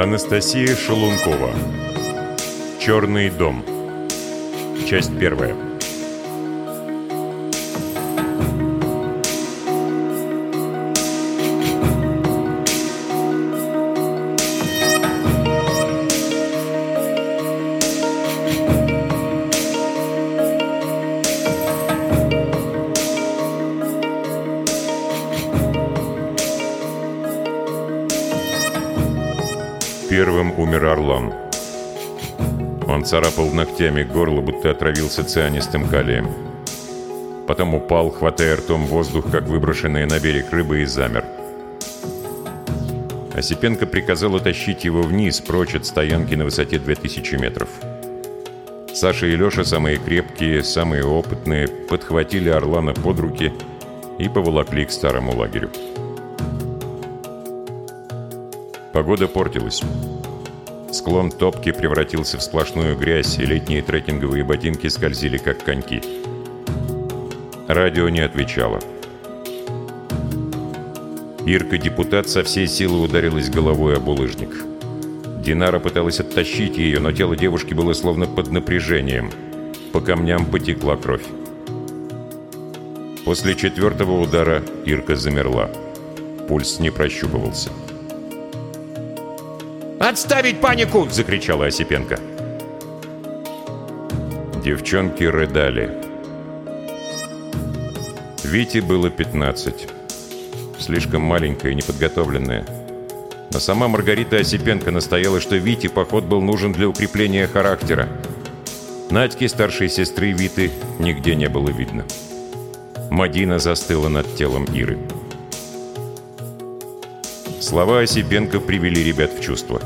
Анастасия Шелункова. «Черный дом» Часть первая царапал ногтями горло, будто отравился цианистым калием. Потом упал, хватая ртом воздух, как выброшенная на берег рыба, и замер. Осипенко приказал утащить его вниз, прочь от стоянки на высоте 2000 метров. Саша и Леша, самые крепкие, самые опытные, подхватили Орлана под руки и поволокли к старому лагерю. Погода портилась. Склон топки превратился в сплошную грязь, и летние трекинговые ботинки скользили, как коньки. Радио не отвечало. Ирка-депутат со всей силы ударилась головой об булыжник. Динара пыталась оттащить ее, но тело девушки было словно под напряжением. По камням потекла кровь. После четвертого удара Ирка замерла. Пульс не прощупывался. «Отставить панику!» — закричала Осипенко. Девчонки рыдали. Вите было 15. Слишком маленькая и неподготовленная. Но сама Маргарита Осипенко настояла, что Вите поход был нужен для укрепления характера. Надьки, старшей сестры Виты, нигде не было видно. Мадина застыла над телом Иры. Слова Осипенко привели ребят в чувство.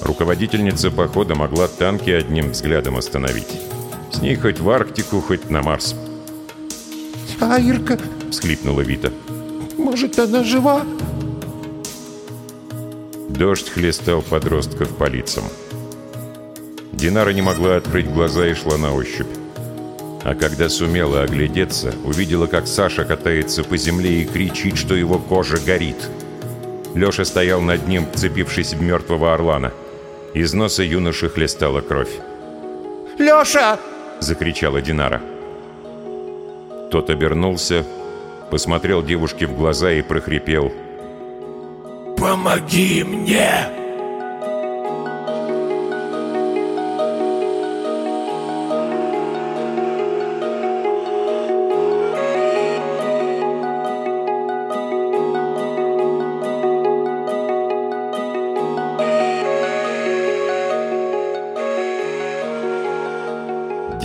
Руководительница похода могла танки одним взглядом остановить. С ней хоть в Арктику, хоть на Марс. «А Ирка?» — всхлипнула Вита. «Может, она жива?» Дождь хлестал подростков по лицам. Динара не могла открыть глаза и шла на ощупь. А когда сумела оглядеться, увидела, как Саша катается по земле и кричит, что его кожа горит. Леша стоял над ним, вцепившись в мертвого орлана. Из носа юноши хлестала кровь. «Леша!» — закричала Динара. Тот обернулся, посмотрел девушке в глаза и прохрипел. «Помоги мне!»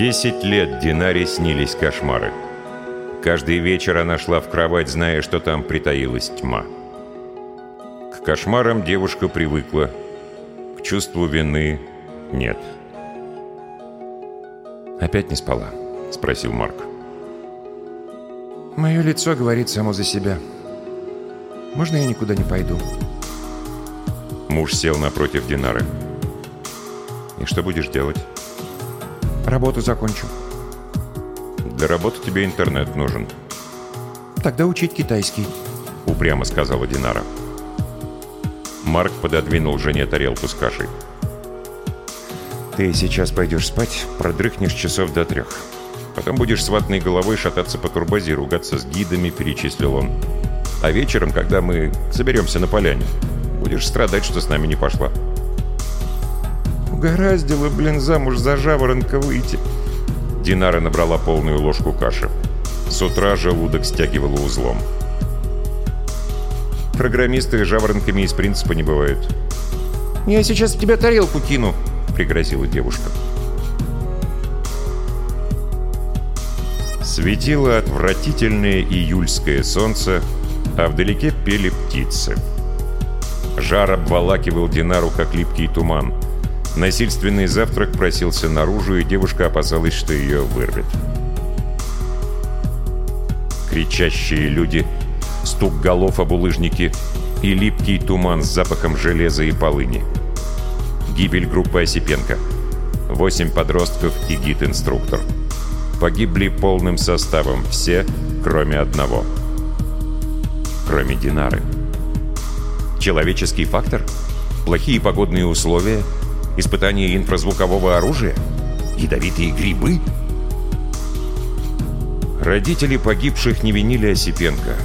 Десять лет Динаре снились кошмары. Каждый вечер она шла в кровать, зная, что там притаилась тьма. К кошмарам девушка привыкла, к чувству вины нет. «Опять не спала?» — спросил Марк. «Мое лицо говорит само за себя. Можно я никуда не пойду?» Муж сел напротив Динары. «И что будешь делать?» Работу закончу. Для работы тебе интернет нужен. Тогда учить китайский. Упрямо сказала Динара. Марк пододвинул жене тарелку с кашей. Ты сейчас пойдешь спать, продрыхнешь часов до трех. Потом будешь с ватной головой шататься по турбазе, ругаться с гидами, перечислил он. А вечером, когда мы соберемся на поляне, будешь страдать, что с нами не пошла. Угораздило, блин, замуж за жаворонка выйти. Динара набрала полную ложку каши. С утра желудок стягивало узлом. Программисты жаворонками из принципа не бывают. «Я сейчас в тебя тарелку кину», — пригрозила девушка. Светило отвратительное июльское солнце, а вдалеке пели птицы. Жар обволакивал Динару, как липкий туман — Насильственный завтрак просился наружу, и девушка опасалась, что ее вырвет. Кричащие люди, стук голов об улыжники и липкий туман с запахом железа и полыни. Гибель группы Осипенко. Восемь подростков и гид-инструктор. Погибли полным составом все, кроме одного. Кроме Динары. Человеческий фактор? Плохие погодные условия? Испытание инфразвукового оружия? Ядовитые грибы? Родители погибших не винили Осипенко.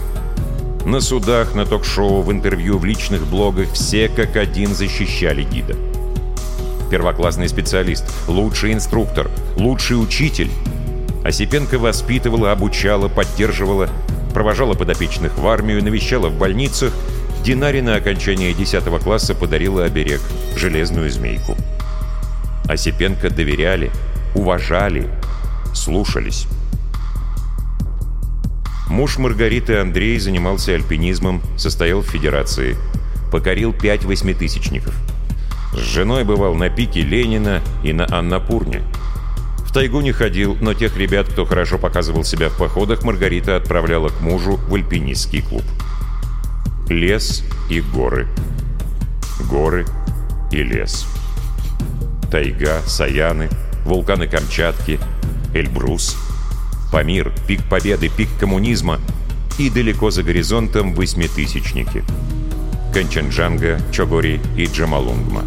На судах, на ток-шоу, в интервью, в личных блогах все как один защищали гида. Первоклассный специалист, лучший инструктор, лучший учитель. Осипенко воспитывала, обучала, поддерживала, провожала подопечных в армию, навещала в больницах. Динаре на окончание 10 класса подарила оберег – железную змейку. Осипенко доверяли, уважали, слушались. Муж Маргариты Андрей занимался альпинизмом, состоял в федерации. Покорил пять восьмитысячников. С женой бывал на пике Ленина и на Аннапурне. В тайгу не ходил, но тех ребят, кто хорошо показывал себя в походах, Маргарита отправляла к мужу в альпинистский клуб. Лес и горы. Горы и лес. Тайга, Саяны, вулканы Камчатки, Эльбрус – Памир, пик победы, пик коммунизма и далеко за горизонтом восьмитысячники. Канчанджанга, Чогори и Джамалунгма.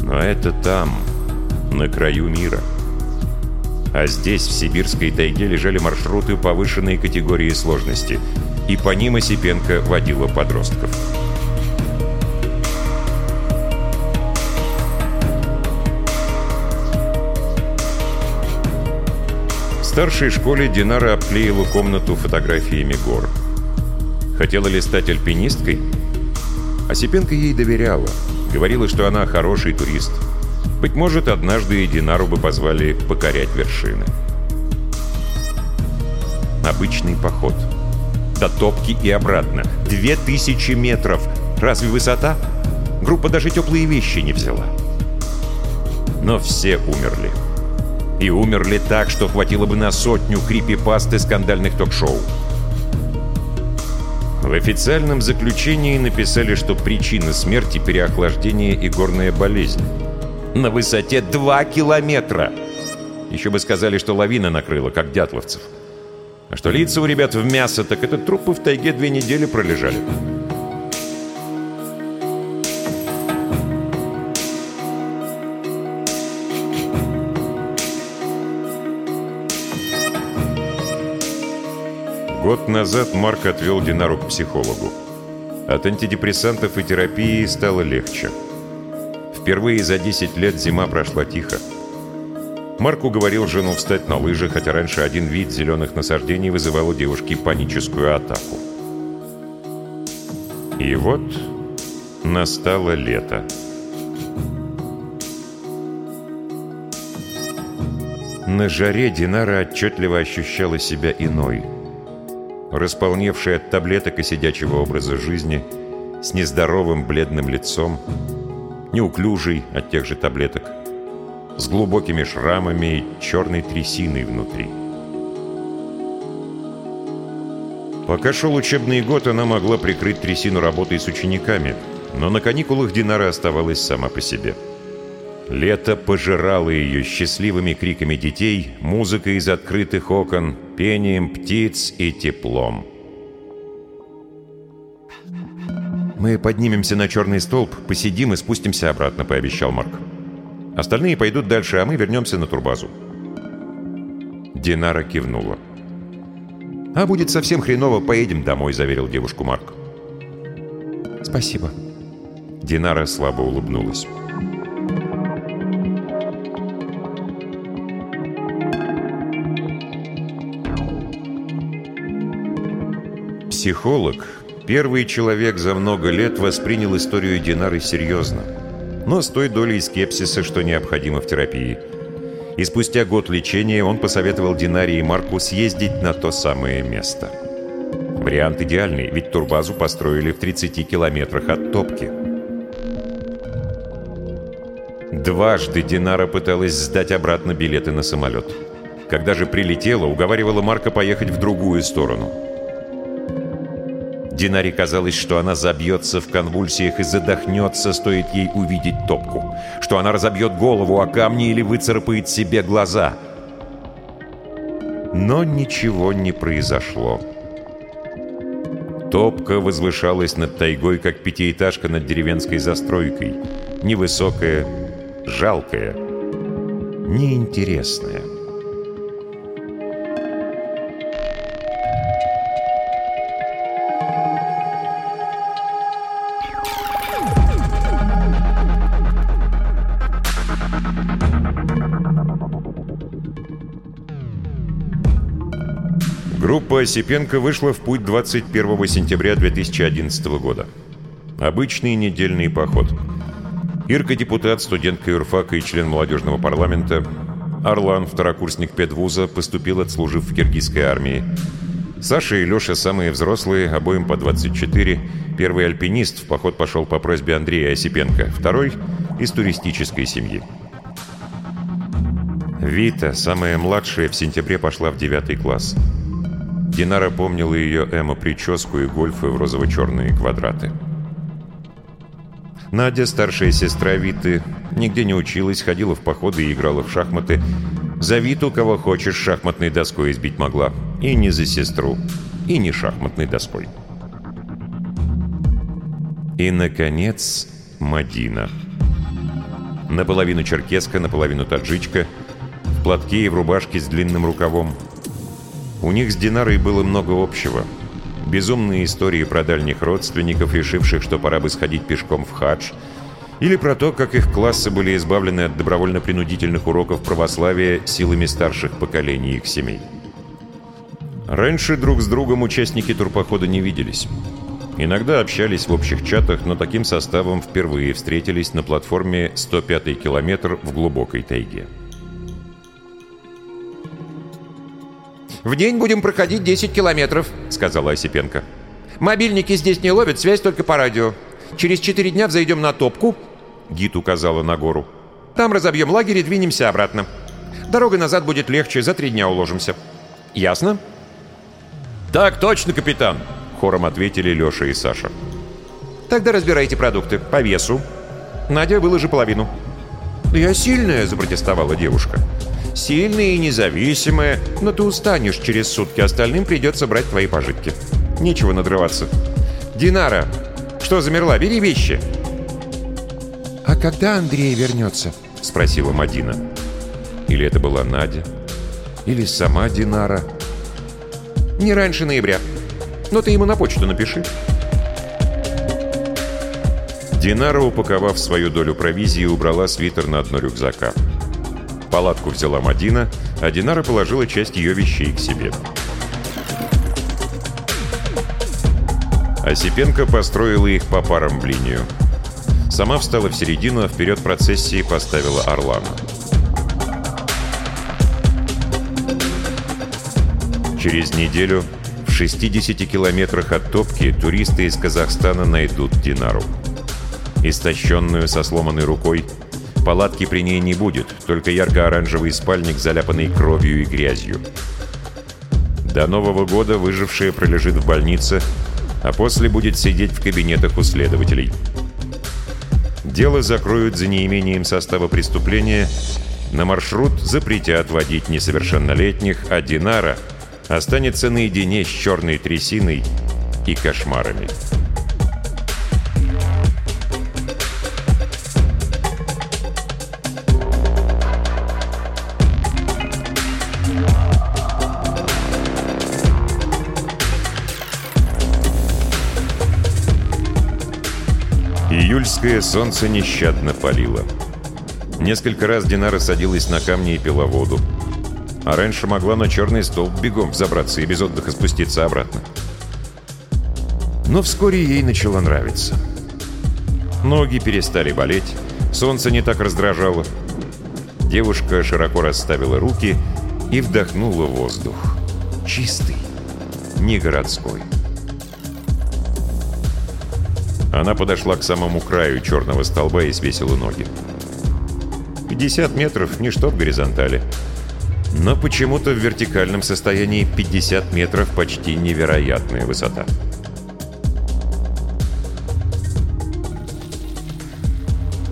Но это там, на краю мира. А здесь, в сибирской тайге, лежали маршруты повышенной категории сложности, и по ним Осипенко водила подростков. старшей школе Динара обклеила комнату фотографиями гор. Хотела ли стать альпинисткой? Осипенко ей доверяла. Говорила, что она хороший турист. Быть может, однажды и Динару бы позвали покорять вершины. Обычный поход. До топки и обратно. Две тысячи метров. Разве высота? Группа даже теплые вещи не взяла. Но все умерли. И умерли так, что хватило бы на сотню крипипасты скандальных ток-шоу. В официальном заключении написали, что причина смерти – переохлаждение и горная болезнь. На высоте 2 километра! Еще бы сказали, что лавина накрыла, как дятловцев. А что лица у ребят в мясо, так это трупы в тайге две недели пролежали. Год назад Марк отвел Динару к психологу. От антидепрессантов и терапии стало легче. Впервые за 10 лет зима прошла тихо. Марк уговорил жену встать на лыжи, хотя раньше один вид зеленых насаждений вызывал у девушки паническую атаку. И вот настало лето. На жаре Динара отчетливо ощущала себя иной – располневший от таблеток и сидячего образа жизни, с нездоровым бледным лицом, неуклюжий от тех же таблеток, с глубокими шрамами и черной трясиной внутри. Пока шел учебный год, она могла прикрыть трясину работой с учениками, но на каникулах Динара оставалась сама по себе. Лето пожирало ее счастливыми криками детей, музыкой из открытых окон, пением птиц и теплом. «Мы поднимемся на черный столб, посидим и спустимся обратно», — пообещал Марк. «Остальные пойдут дальше, а мы вернемся на турбазу». Динара кивнула. «А будет совсем хреново, поедем домой», — заверил девушку Марк. «Спасибо». Динара слабо улыбнулась. Психолог, первый человек за много лет воспринял историю Динары серьезно, но с той долей скепсиса, что необходимо в терапии. И спустя год лечения он посоветовал Динаре и Марку съездить на то самое место. Вариант идеальный, ведь турбазу построили в 30 километрах от топки. Дважды Динара пыталась сдать обратно билеты на самолет. Когда же прилетела, уговаривала Марка поехать в другую сторону – Динаре казалось, что она забьется в конвульсиях и задохнется, стоит ей увидеть топку. Что она разобьет голову о камни или выцарапает себе глаза. Но ничего не произошло. Топка возвышалась над тайгой, как пятиэтажка над деревенской застройкой. Невысокая, жалкая, неинтересная. Осипенко вышла в путь 21 сентября 2011 года. Обычный недельный поход. Ирка – депутат, студентка юрфака и член молодежного парламента. Орлан, второкурсник педвуза, поступил, отслужив в киргизской армии. Саша и Леша самые взрослые, обоим по 24. Первый альпинист в поход пошел по просьбе Андрея Осипенко, второй – из туристической семьи. Вита, самая младшая, в сентябре пошла в девятый класс. Динара помнила ее эмо-прическу и гольфы в розово-черные квадраты. Надя, старшая сестра Виты, нигде не училась, ходила в походы и играла в шахматы. За Виту, кого хочешь, шахматной доской избить могла. И не за сестру, и не шахматной доской. И, наконец, Мадина. Наполовину черкеска, наполовину таджичка, в платке и в рубашке с длинным рукавом – у них с Динарой было много общего. Безумные истории про дальних родственников, решивших, что пора бы сходить пешком в хадж, или про то, как их классы были избавлены от добровольно-принудительных уроков православия силами старших поколений их семей. Раньше друг с другом участники турпохода не виделись. Иногда общались в общих чатах, но таким составом впервые встретились на платформе 105 километр в глубокой тайге. «В день будем проходить 10 километров», — сказала Осипенко. «Мобильники здесь не ловят, связь только по радио. Через 4 дня взойдем на топку», — гид указала на гору. «Там разобьем лагерь и двинемся обратно. Дорога назад будет легче, за три дня уложимся. Ясно?» «Так точно, капитан!» — хором ответили Леша и Саша. «Тогда разбирайте продукты по весу. Надя, выложи половину». «Я сильная», — запротестовала девушка. Сильная и независимая, но ты устанешь через сутки, остальным придется брать твои пожитки. Нечего надрываться. Динара, что замерла? Бери вещи. «А когда Андрей вернется?» — спросила Мадина. Или это была Надя? Или сама Динара? «Не раньше ноября. Но ты ему на почту напиши». Динара, упаковав свою долю провизии, убрала свитер на дно рюкзака. Палатку взяла Мадина, а Динара положила часть ее вещей к себе. Осипенко построила их по парам в линию. Сама встала в середину, а вперед процессии поставила Орлана. Через неделю в 60 километрах от топки туристы из Казахстана найдут Динару. Истощенную со сломанной рукой, Палатки при ней не будет, только ярко-оранжевый спальник, заляпанный кровью и грязью. До Нового года выжившая пролежит в больнице, а после будет сидеть в кабинетах у следователей. Дело закроют за неимением состава преступления, на маршрут запретят водить несовершеннолетних, а Динара останется наедине с черной трясиной и кошмарами. Июльское солнце нещадно палило. Несколько раз Динара садилась на камни и пила воду. А раньше могла на черный столб бегом взобраться и без отдыха спуститься обратно. Но вскоре ей начало нравиться. Ноги перестали болеть, солнце не так раздражало. Девушка широко расставила руки и вдохнула воздух. Чистый, не городской. Она подошла к самому краю черного столба и свесила ноги. 50 метров — ничто в горизонтали. Но почему-то в вертикальном состоянии 50 метров — почти невероятная высота.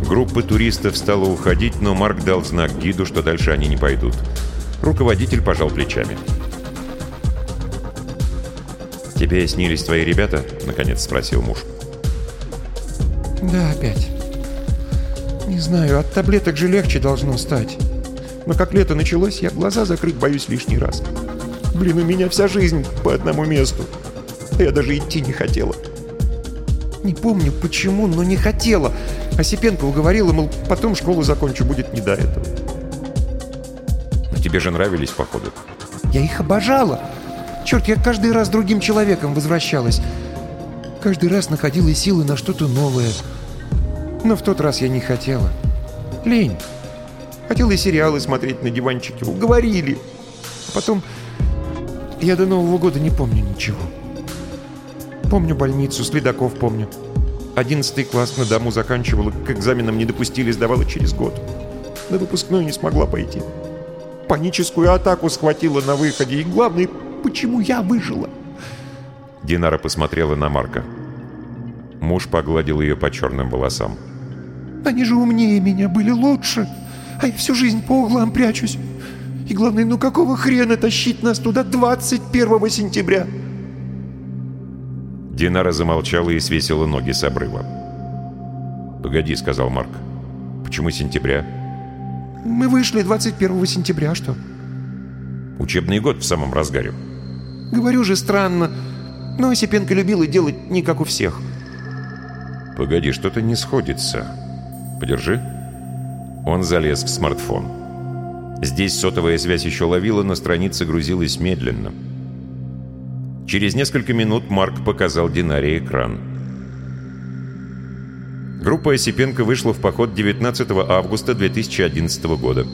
Группа туристов стала уходить, но Марк дал знак гиду, что дальше они не пойдут. Руководитель пожал плечами. «Тебе снились твои ребята?» — наконец спросил муж. Опять. Не знаю, от таблеток же легче должно стать. Но как лето началось, я глаза закрыть боюсь лишний раз. Блин, у меня вся жизнь по одному месту. А я даже идти не хотела. Не помню почему, но не хотела. Осипенко уговорила, мол, потом школу закончу, будет не до этого. Но тебе же нравились походы. Я их обожала. Черт, я каждый раз другим человеком возвращалась. Каждый раз находила силы на что-то новое. Но в тот раз я не хотела. Лень. Хотела и сериалы смотреть на диванчике. Уговорили. А потом... Я до Нового года не помню ничего. Помню больницу, следаков помню. Одиннадцатый класс на дому заканчивала, к экзаменам не допустили, сдавала через год. На выпускной не смогла пойти. Паническую атаку схватила на выходе. И главное, почему я выжила? Динара посмотрела на Марка. Муж погладил ее по черным волосам. «Они же умнее меня, были лучше, а я всю жизнь по углам прячусь. И главное, ну какого хрена тащить нас туда 21 сентября?» Динара замолчала и свесила ноги с обрыва. «Погоди», — сказал Марк. «Почему сентября?» «Мы вышли 21 сентября, а что?» «Учебный год в самом разгаре». «Говорю же, странно. Но Осипенко любила делать не как у всех». «Погоди, что-то не сходится. Подержи». Он залез в смартфон. Здесь сотовая связь еще ловила, но страница грузилась медленно. Через несколько минут Марк показал Динаре экран. Группа Осипенко вышла в поход 19 августа 2011 года.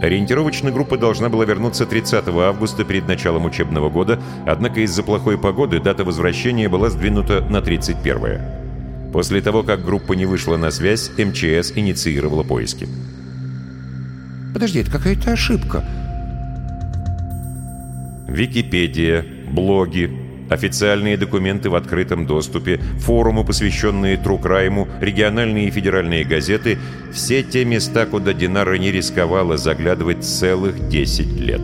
Ориентировочно группа должна была вернуться 30 августа перед началом учебного года, однако из-за плохой погоды дата возвращения была сдвинута на 31 После того, как группа не вышла на связь, МЧС инициировала поиски. «Подожди, это какая-то ошибка». Википедия, блоги, официальные документы в открытом доступе, форумы, посвященные Трукрайму, региональные и федеральные газеты – все те места, куда Динара не рисковала заглядывать целых 10 лет.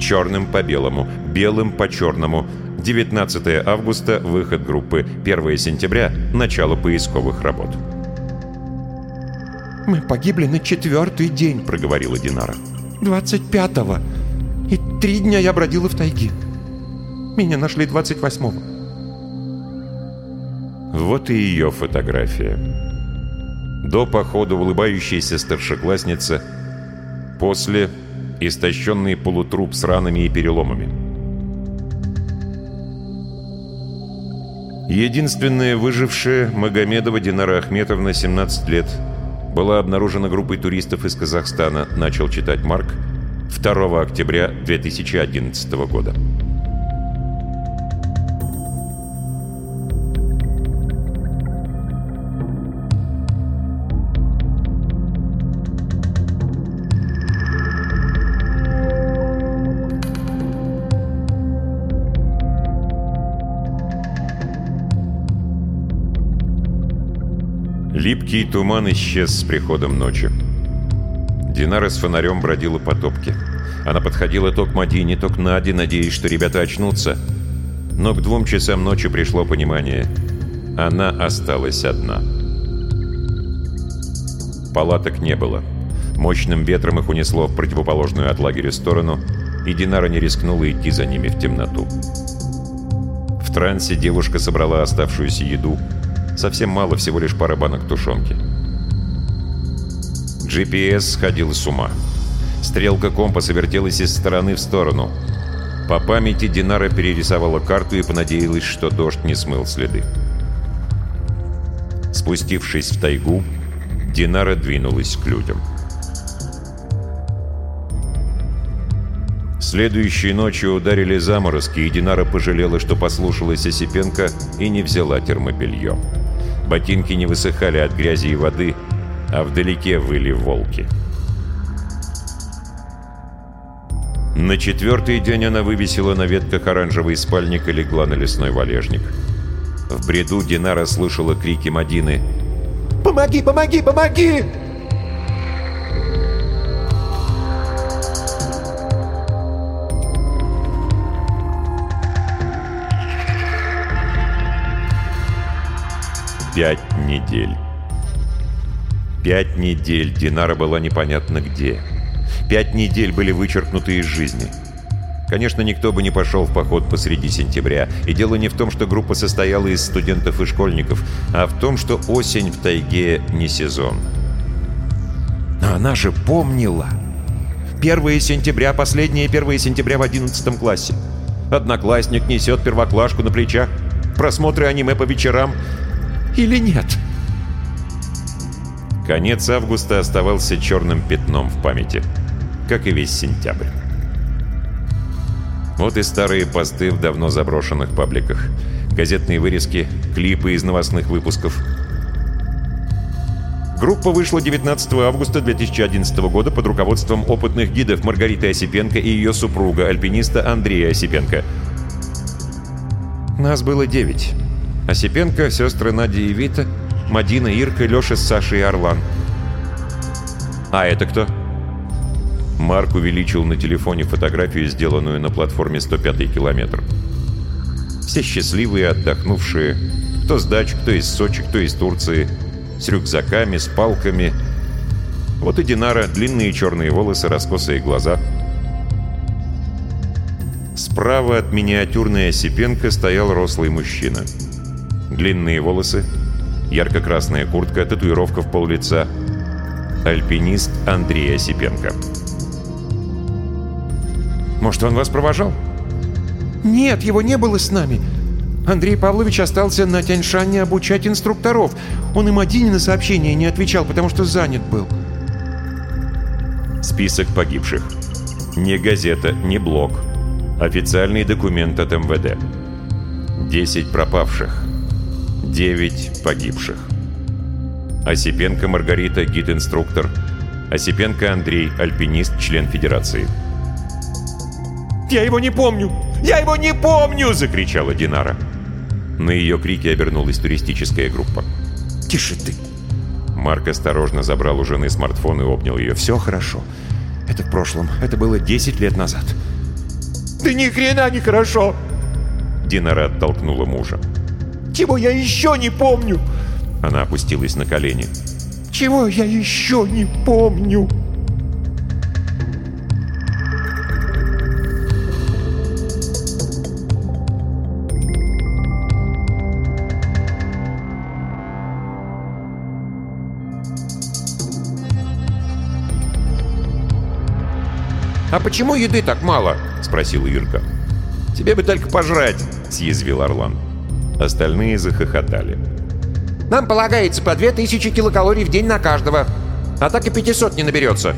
Черным по белому, белым по черному. 19 августа – выход группы, 1 сентября – начало поисковых работ. «Мы погибли на четвертый день», — проговорила Динара. «25-го. И три дня я бродила в тайге. Меня нашли 28-го». Вот и ее фотография. До похода улыбающаяся старшеклассница, после — истощенный полутруп с ранами и переломами. Единственная выжившая Магомедова Динара Ахметовна, 17 лет, была обнаружена группой туристов из Казахстана, начал читать Марк, 2 октября 2011 года. Липкий туман исчез с приходом ночи. Динара с фонарем бродила по топке. Она подходила то к Мадине, то к Наде, надеясь, что ребята очнутся. Но к двум часам ночи пришло понимание. Она осталась одна. Палаток не было. Мощным ветром их унесло в противоположную от лагеря сторону, и Динара не рискнула идти за ними в темноту. В трансе девушка собрала оставшуюся еду, Совсем мало, всего лишь пара банок тушенки. GPS сходил с ума. Стрелка компаса вертелась из стороны в сторону. По памяти Динара перерисовала карту и понадеялась, что дождь не смыл следы. Спустившись в тайгу, Динара двинулась к людям. Следующей ночью ударили заморозки, и Динара пожалела, что послушалась Осипенко и не взяла термобелье. Ботинки не высыхали от грязи и воды, а вдалеке выли волки. На четвертый день она вывесила на ветках оранжевый спальник и легла на лесной валежник. В бреду Динара слышала крики Мадины. «Помоги, помоги, помоги!» Пять недель. Пять недель Динара была непонятно где. Пять недель были вычеркнуты из жизни. Конечно, никто бы не пошел в поход посреди сентября. И дело не в том, что группа состояла из студентов и школьников, а в том, что осень в тайге не сезон. Но она же помнила. 1 сентября, последнее 1 сентября в 11 классе. Одноклассник несет первоклашку на плечах. Просмотры аниме по вечерам. Или нет? Конец августа оставался черным пятном в памяти, как и весь сентябрь. Вот и старые посты в давно заброшенных пабликах, газетные вырезки, клипы из новостных выпусков. Группа вышла 19 августа 2011 года под руководством опытных гидов Маргариты Осипенко и ее супруга, альпиниста Андрея Осипенко. Нас было девять. Осипенко, сестры Надя и Вита, Мадина, Ирка, Леша с Сашей и Орлан. «А это кто?» Марк увеличил на телефоне фотографию, сделанную на платформе 105 километр. Все счастливые, отдохнувшие. Кто с дач, кто из Сочи, кто из Турции. С рюкзаками, с палками. Вот и Динара, длинные черные волосы, раскосые глаза. Справа от миниатюрной Осипенко стоял рослый мужчина. Длинные волосы, ярко-красная куртка, татуировка в пол лица. Альпинист Андрей Осипенко. Может, он вас провожал? Нет, его не было с нами. Андрей Павлович остался на Тяньшане обучать инструкторов. Он им один на сообщение не отвечал, потому что занят был. Список погибших. Не газета, не блог. Официальный документ от МВД. 10 пропавших. 9 погибших. Осипенко Маргарита, гид-инструктор. Осипенко Андрей, альпинист, член Федерации. «Я его не помню! Я его не помню!» — закричала Динара. На ее крики обернулась туристическая группа. «Тише ты!» Марк осторожно забрал у жены смартфон и обнял ее. «Все хорошо. Это в прошлом. Это было 10 лет назад». «Да ни хрена не хорошо!» Динара оттолкнула мужа. «Чего я еще не помню?» Она опустилась на колени. «Чего я еще не помню?» «А почему еды так мало?» — спросил Ирка. «Тебе бы только пожрать», — съязвил Орлан. Остальные захохотали. «Нам полагается по 2000 килокалорий в день на каждого, а так и 500 не наберется».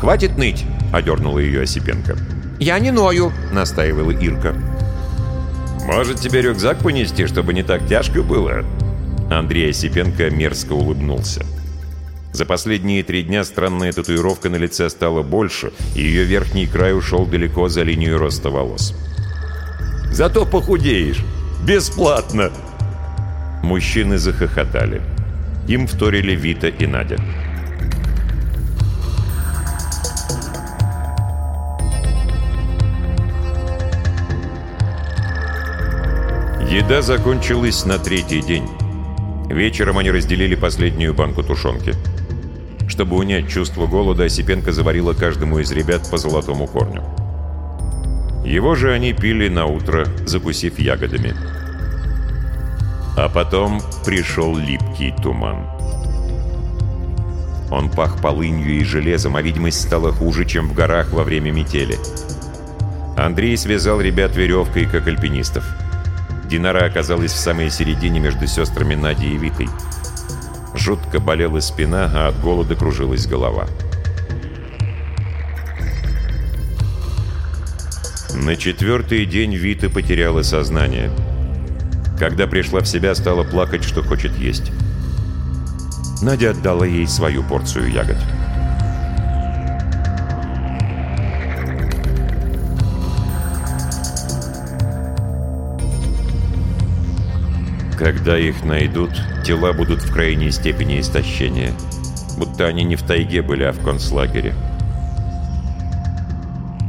«Хватит ныть», — одернула ее Осипенко. «Я не ною», — настаивала Ирка. «Может, тебе рюкзак понести, чтобы не так тяжко было?» Андрей Осипенко мерзко улыбнулся. За последние три дня странная татуировка на лице стала больше, и ее верхний край ушел далеко за линию роста волос. «Зато похудеешь! Бесплатно!» Мужчины захохотали. Им вторили Вита и Надя. Еда закончилась на третий день. Вечером они разделили последнюю банку тушенки. Чтобы унять чувство голода, Осипенко заварила каждому из ребят по золотому корню. Его же они пили на утро, закусив ягодами. А потом пришел липкий туман. Он пах полынью и железом, а видимость стала хуже, чем в горах во время метели. Андрей связал ребят веревкой, как альпинистов. Динара оказалась в самой середине между сестрами Надей и Витой. Жутко болела спина, а от голода кружилась голова. На четвертый день Вита потеряла сознание. Когда пришла в себя, стала плакать, что хочет есть. Надя отдала ей свою порцию ягод. Когда их найдут, тела будут в крайней степени истощения. Будто они не в тайге были, а в концлагере.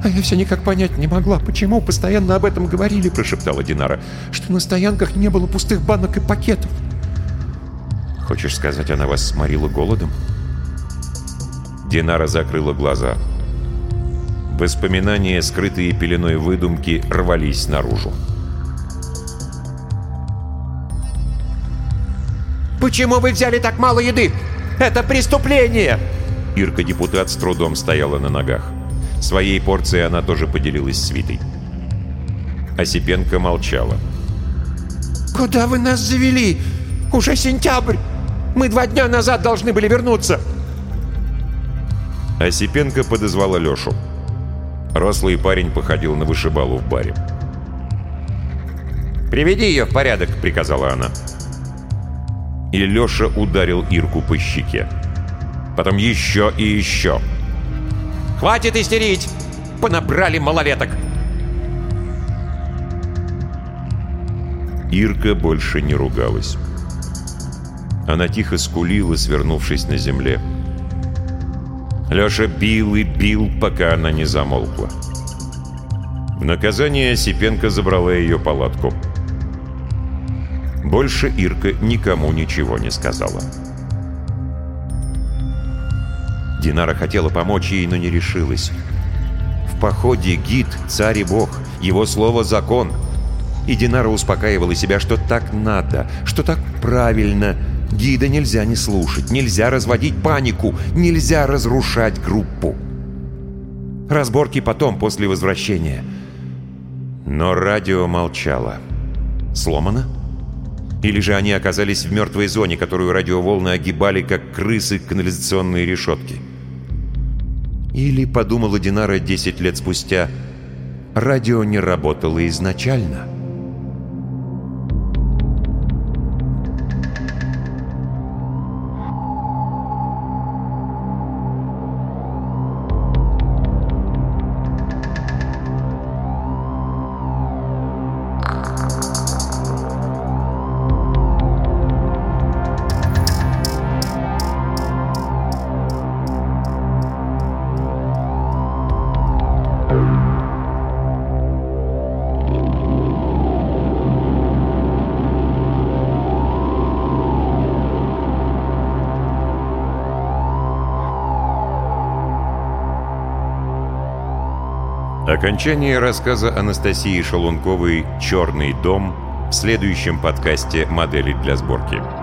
«А я все никак понять не могла, почему постоянно об этом говорили», — прошептала Динара, «что на стоянках не было пустых банок и пакетов». Хочешь сказать, она вас сморила голодом? Динара закрыла глаза. Воспоминания, скрытые пеленой выдумки, рвались наружу. «Почему вы взяли так мало еды? Это преступление!» Ирка-депутат с трудом стояла на ногах. Своей порцией она тоже поделилась с Витой. Осипенко молчала. «Куда вы нас завели? Уже сентябрь! Мы два дня назад должны были вернуться!» Осипенко подозвала Лешу. Рослый парень походил на вышибалу в баре. «Приведи ее в порядок», — приказала она. И Леша ударил Ирку по щеке. Потом еще и еще. «Хватит истерить! Понабрали малолеток!» Ирка больше не ругалась. Она тихо скулила, свернувшись на земле. Леша бил и бил, пока она не замолкла. В наказание Осипенко забрала ее палатку. Больше Ирка никому ничего не сказала. Динара хотела помочь ей, но не решилась. В походе гид, царь и бог, его слово закон. И Динара успокаивала себя, что так надо, что так правильно. Гида нельзя не слушать, нельзя разводить панику, нельзя разрушать группу. Разборки потом, после возвращения. Но радио молчало. Сломано? Или же они оказались в мертвой зоне, которую радиоволны огибали, как крысы канализационные решетки? Или, подумала Динара 10 лет спустя, радио не работало изначально? Окончание рассказа Анастасии Шалунковой «Черный дом» в следующем подкасте «Модели для сборки».